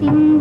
sim.